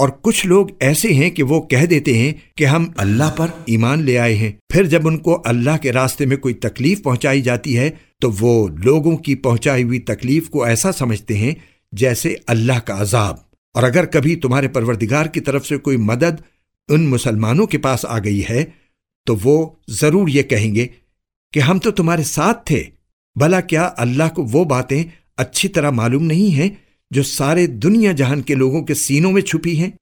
और कुछ लोग ऐसे हैं कि वो कह देते हैं कि हम अल्लाह पर ईमान ले आए हैं। फिर जब उनको अल्लाह के रास्ते में कोई तकलीफ़ पहुंचाई जाती है तो वो लोगों की पहुंचाई हुई तकलीफ़ को ऐसा समझते हैं जैसे अल्लाह का अजाब। और अगर कभी तुम्हारे परवरदिगार की तरफ़ से कोई मदद उन मुसलमानों के पास आ गई है तो वो ज़रूर ये कहेंगे कि हम तो तुम्हारे साथ थे, भला क्या अल्लाह को वो बातें अच्छी तरह मालूम नहीं हैं जो सारे दुनिया जहान के लोगों के सीनों में छुपी हैं